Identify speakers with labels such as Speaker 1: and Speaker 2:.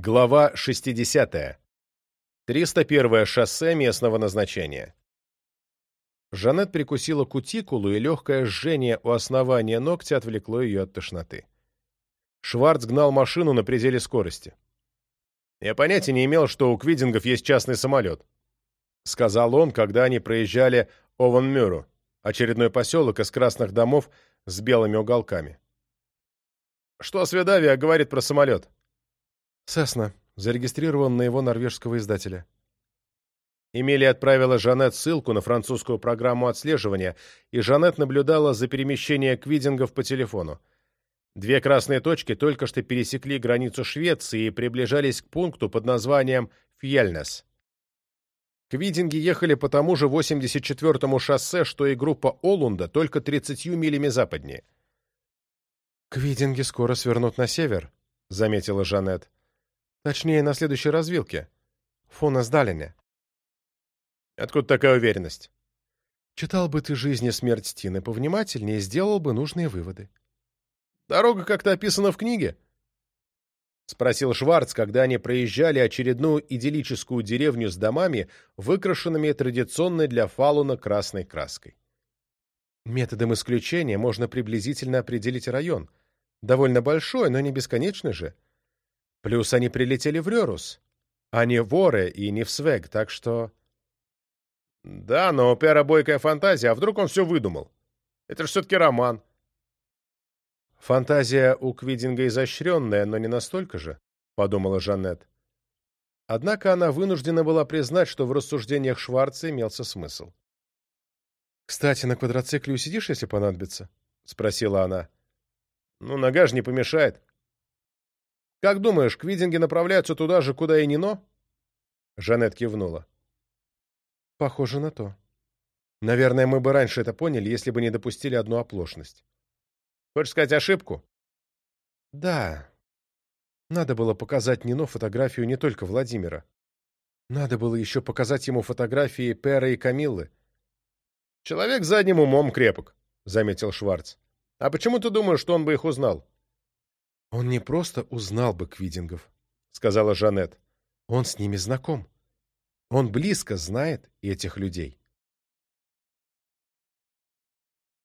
Speaker 1: Глава 60. 301 шоссе местного назначения. Жанет прикусила кутикулу, и легкое жжение у основания ногтя отвлекло ее от тошноты. Шварц гнал машину на пределе скорости. «Я понятия не имел, что у Квидингов есть частный самолет», — сказал он, когда они проезжали Ованмюру, очередной поселок из красных домов с белыми уголками. «Что Сведавия говорит про самолет?»
Speaker 2: Сасна, зарегистрирован на его норвежского издателя.
Speaker 1: Эмилия отправила Жанет ссылку на французскую программу отслеживания, и Жанет наблюдала за перемещением квидингов по телефону. Две красные точки только что пересекли границу Швеции и приближались к пункту под названием Фьяльнес. Квидинги ехали по тому же 84-му шоссе, что и группа Олунда, только 30 милями западнее.
Speaker 2: «Квидинги скоро свернут на север», — заметила Жанет. Точнее, на следующей развилке. Фона Сдалине.
Speaker 1: Откуда такая уверенность?
Speaker 2: Читал бы ты «Жизнь и смерть Тины повнимательнее и сделал бы нужные выводы.
Speaker 1: Дорога как-то описана в книге. — спросил Шварц, когда они проезжали очередную идиллическую деревню с домами, выкрашенными традиционной для фалуна красной краской.
Speaker 2: Методом исключения можно приблизительно определить район. Довольно большой, но не бесконечный же. Плюс они прилетели в Рерус. Они воры и не в Свег, так что...»
Speaker 1: «Да, но у Пера бойкая фантазия, а вдруг он все выдумал? Это же все-таки роман».
Speaker 2: «Фантазия у Квидинга изощренная, но не настолько же», — подумала Жанет. Однако она вынуждена была признать, что в рассуждениях Шварца имелся смысл. «Кстати, на квадроцикле усидишь, если понадобится?» — спросила она.
Speaker 1: «Ну, нога же не помешает», «Как думаешь, квидинги направляются туда же, куда и Нино?» Жанет кивнула.
Speaker 2: «Похоже на то. Наверное, мы бы раньше это поняли, если бы не допустили одну оплошность.
Speaker 1: Хочешь сказать ошибку?»
Speaker 2: «Да. Надо было показать Нино фотографию не только Владимира. Надо было еще показать ему фотографии Перы и Камиллы».
Speaker 1: «Человек задним умом крепок», — заметил Шварц. «А почему ты думаешь, что он бы их узнал?»
Speaker 2: «Он не просто узнал бы Квидингов», — сказала Жанет. «Он с ними знаком. Он близко знает этих людей».